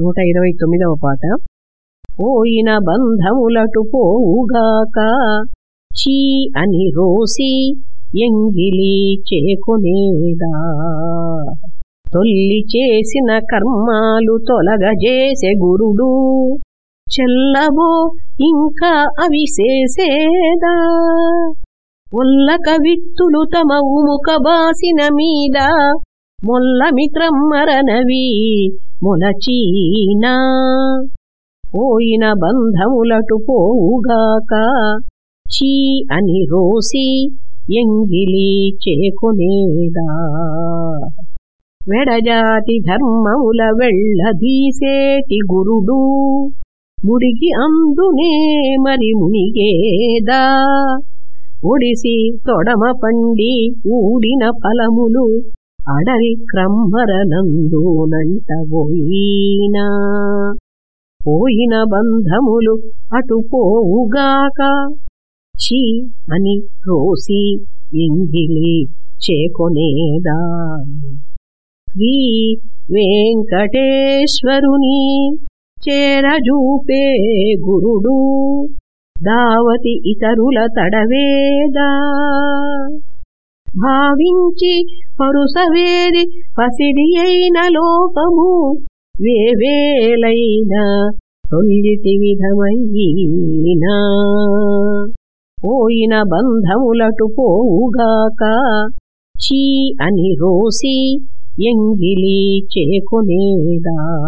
నూట ఇరవై తొమ్మిదవ పాట. పోయిన బంధములటు పోవుగాక చీ అని రోసి ఎంగిలి చేకునేదా. తొల్లి చేసిన కర్మాలు తొలగజేసే గురుడు చెల్లబో ఇంకా అవి చేసేదా. ఒల్లక విత్తులు తమ ఉముక బాసిన మీద మొల్ల మిత్రమ్మరనవి మొలచీనా పోయిన బంధములటు పోవుగాక చీ అని రోసి ఎంగిలి చేకునేదా. వెడజాతి ధర్మముల వెళ్ళదీసేటి గురుడు ముడిగి అందునే మరి మునిగేదా. ఒడిసి తొడమ పండి ఊడిన ఫలములు అడరి క్రమ్మరనందునంటబోయినా పోయిన బంధములు అటు పోవుగాక చీ అని రోసి ఎంగిలి చేకొనేదా. శ్రీ వెంకటేశ్వరుని చేరజూపే గురుడు దావతి ఇతరుల తడవేదా. భావించి పరుసవేది పసిడి అయిన లోకము వేవేలైన తొల్లిటి విధమయ్యినా. పోయిన బంధములటు పోవుగాక చీ అని రోసి ఎంగిలి చేకునేదా.